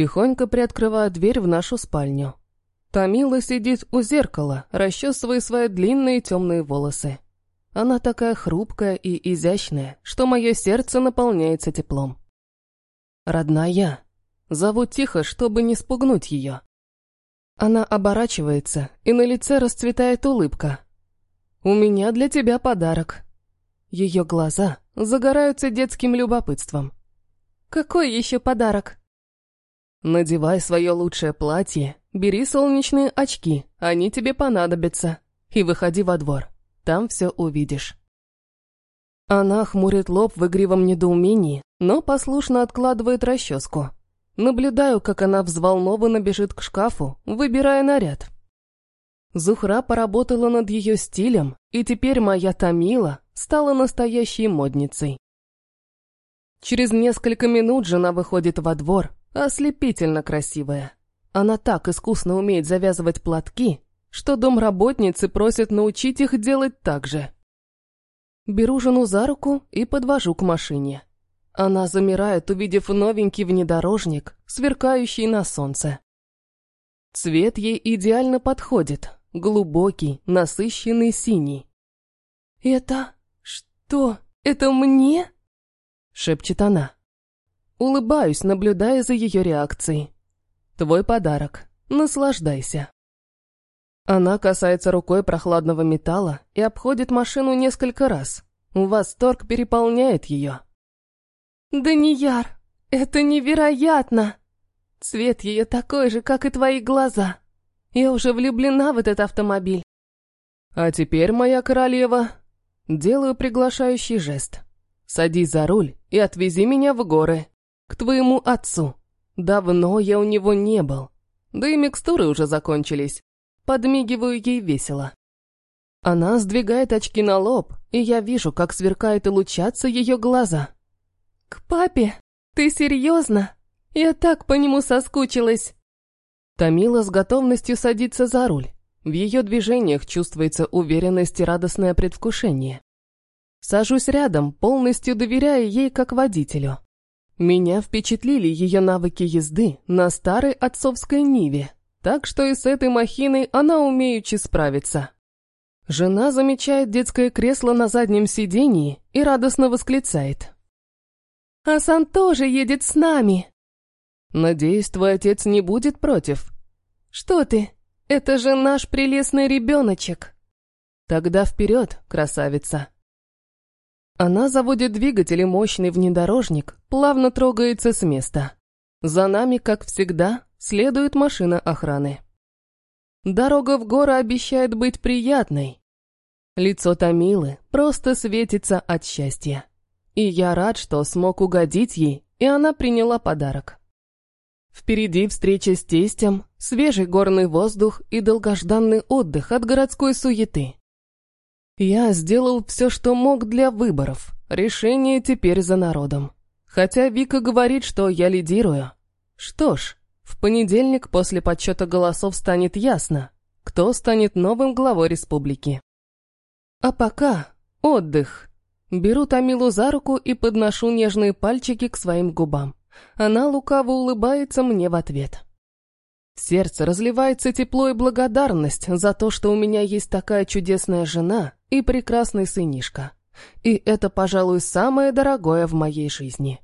Тихонько приоткрываю дверь в нашу спальню. Тамила сидит у зеркала, расчесывая свои длинные темные волосы. Она такая хрупкая и изящная, что мое сердце наполняется теплом. Родная. Зову тихо, чтобы не спугнуть ее. Она оборачивается, и на лице расцветает улыбка. «У меня для тебя подарок». Ее глаза загораются детским любопытством. «Какой еще подарок?» «Надевай свое лучшее платье, бери солнечные очки, они тебе понадобятся, и выходи во двор, там все увидишь». Она хмурит лоб в игривом недоумении, но послушно откладывает расческу. Наблюдаю, как она взволнованно бежит к шкафу, выбирая наряд. Зухра поработала над ее стилем, и теперь моя Тамила стала настоящей модницей. Через несколько минут жена выходит во двор, ослепительно красивая. Она так искусно умеет завязывать платки, что домработницы просят научить их делать так же. Беру жену за руку и подвожу к машине. Она замирает, увидев новенький внедорожник, сверкающий на солнце. Цвет ей идеально подходит, глубокий, насыщенный синий. «Это... что? Это мне?» — шепчет она. Улыбаюсь, наблюдая за ее реакцией. «Твой подарок. Наслаждайся». Она касается рукой прохладного металла и обходит машину несколько раз. Восторг переполняет ее. «Данияр, это невероятно! Цвет ее такой же, как и твои глаза. Я уже влюблена в этот автомобиль». «А теперь, моя королева, делаю приглашающий жест. Садись за руль и отвези меня в горы, к твоему отцу. Давно я у него не был, да и микстуры уже закончились. Подмигиваю ей весело. Она сдвигает очки на лоб, и я вижу, как сверкают и лучатся ее глаза. «К папе? Ты серьезно? Я так по нему соскучилась!» Тамила с готовностью садится за руль. В ее движениях чувствуется уверенность и радостное предвкушение. Сажусь рядом, полностью доверяя ей как водителю. Меня впечатлили ее навыки езды на старой отцовской Ниве, так что и с этой махиной она умеючи справиться. Жена замечает детское кресло на заднем сидении и радостно восклицает. «Асан тоже едет с нами!» «Надеюсь, твой отец не будет против?» «Что ты? Это же наш прелестный ребеночек!» «Тогда вперед, красавица!» Она заводит двигатель и мощный внедорожник, плавно трогается с места. За нами, как всегда, следует машина охраны. Дорога в горы обещает быть приятной. Лицо Томилы просто светится от счастья. И я рад, что смог угодить ей, и она приняла подарок. Впереди встреча с тестем, свежий горный воздух и долгожданный отдых от городской суеты. Я сделал все, что мог для выборов. Решение теперь за народом. Хотя Вика говорит, что я лидирую. Что ж, в понедельник после подсчета голосов станет ясно, кто станет новым главой республики. А пока отдых. Беру Тамилу за руку и подношу нежные пальчики к своим губам. Она лукаво улыбается мне в ответ. Сердце разливается тепло и благодарность за то, что у меня есть такая чудесная жена и прекрасный сынишка. И это, пожалуй, самое дорогое в моей жизни.